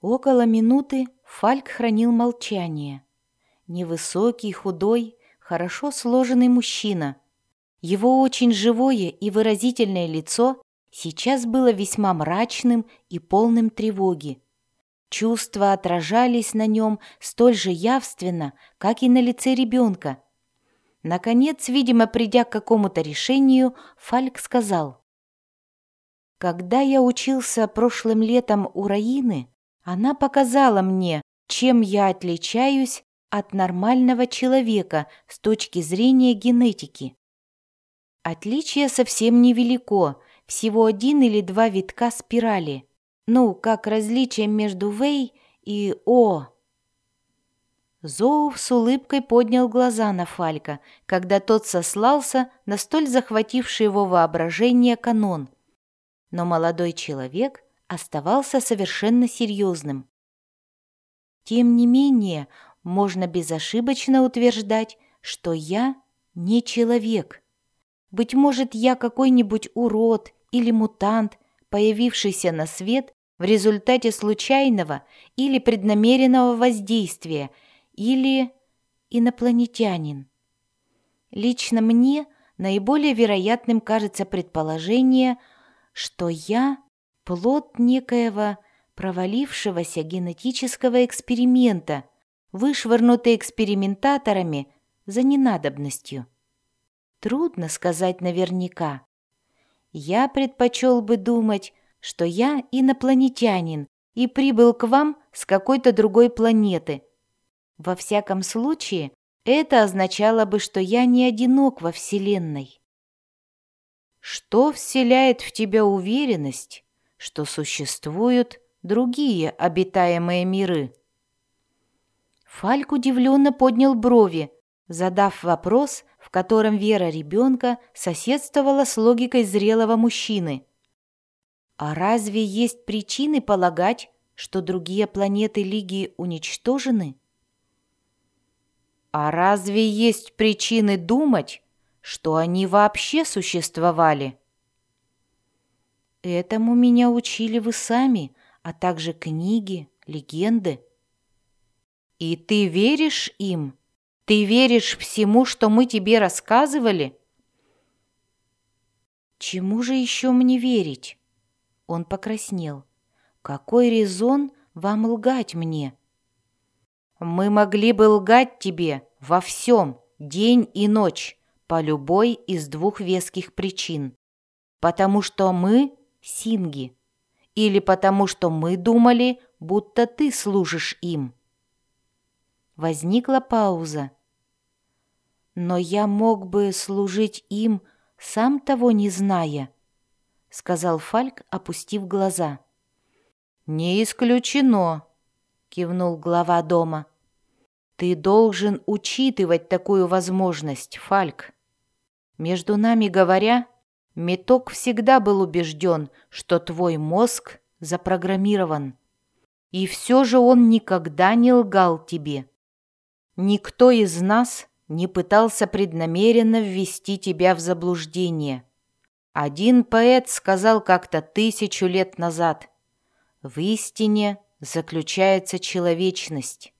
Около минуты Фальк хранил молчание. Невысокий, худой, хорошо сложенный мужчина. Его очень живое и выразительное лицо сейчас было весьма мрачным и полным тревоги. Чувства отражались на нем столь же явственно, как и на лице ребенка. Наконец, видимо, придя к какому-то решению, Фальк сказал. «Когда я учился прошлым летом у Раины, она показала мне, чем я отличаюсь от нормального человека с точки зрения генетики. Отличие совсем невелико, всего один или два витка спирали. Ну, как различие между Вэй и О. Зоуф с улыбкой поднял глаза на Фалька, когда тот сослался на столь захвативший его воображение канон. Но молодой человек оставался совершенно серьезным. Тем не менее, можно безошибочно утверждать, что я не человек. Быть может, я какой-нибудь урод или мутант, появившийся на свет в результате случайного или преднамеренного воздействия, или инопланетянин. Лично мне наиболее вероятным кажется предположение, что я – плод некоего провалившегося генетического эксперимента, вышвырнутый экспериментаторами за ненадобностью. Трудно сказать наверняка. Я предпочел бы думать, что я инопланетянин и прибыл к вам с какой-то другой планеты. Во всяком случае, это означало бы, что я не одинок во Вселенной. Что вселяет в тебя уверенность, что существуют другие обитаемые миры? Фальк удивленно поднял брови, задав вопрос, в котором вера ребенка соседствовала с логикой зрелого мужчины. А разве есть причины полагать, что другие планеты Лиги уничтожены? А разве есть причины думать, что они вообще существовали? Этому меня учили вы сами, а также книги, легенды. И ты веришь им? Ты веришь всему, что мы тебе рассказывали? Чему же еще мне верить? Он покраснел. Какой резон вам лгать мне? Мы могли бы лгать тебе во всем, день и ночь, по любой из двух веских причин. Потому что мы синги. Или потому что мы думали, будто ты служишь им. Возникла пауза но я мог бы служить им, сам того не зная», — сказал Фальк, опустив глаза. «Не исключено», — кивнул глава дома. «Ты должен учитывать такую возможность, Фальк. Между нами говоря, Меток всегда был убежден, что твой мозг запрограммирован. И все же он никогда не лгал тебе. Никто из нас не пытался преднамеренно ввести тебя в заблуждение. Один поэт сказал как-то тысячу лет назад, «В истине заключается человечность».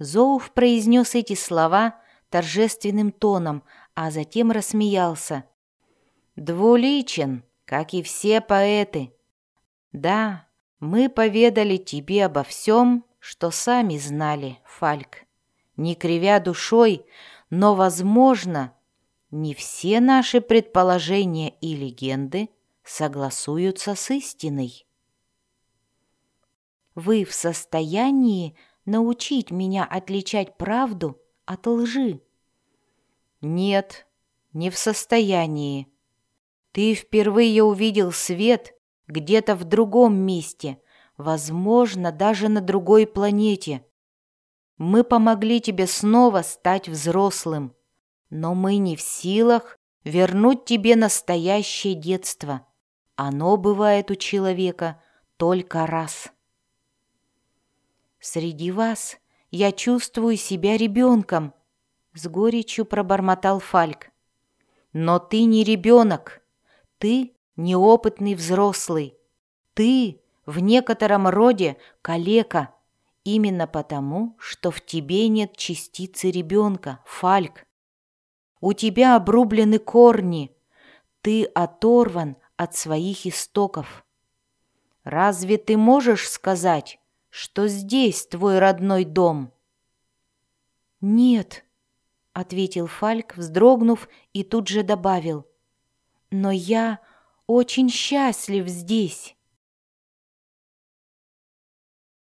Зоуф произнес эти слова торжественным тоном, а затем рассмеялся. «Двуличен, как и все поэты. Да, мы поведали тебе обо всем, что сами знали, Фальк» не кривя душой, но, возможно, не все наши предположения и легенды согласуются с истиной. Вы в состоянии научить меня отличать правду от лжи? Нет, не в состоянии. Ты впервые увидел свет где-то в другом месте, возможно, даже на другой планете – мы помогли тебе снова стать взрослым, но мы не в силах вернуть тебе настоящее детство. Оно бывает у человека только раз. Среди вас я чувствую себя ребенком, с горечью пробормотал Фальк. Но ты не ребенок, ты неопытный взрослый, ты в некотором роде калека, именно потому, что в тебе нет частицы ребенка, Фальк. У тебя обрублены корни, ты оторван от своих истоков. Разве ты можешь сказать, что здесь твой родной дом?» «Нет», — ответил Фальк, вздрогнув, и тут же добавил. «Но я очень счастлив здесь».